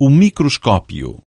o microscópio.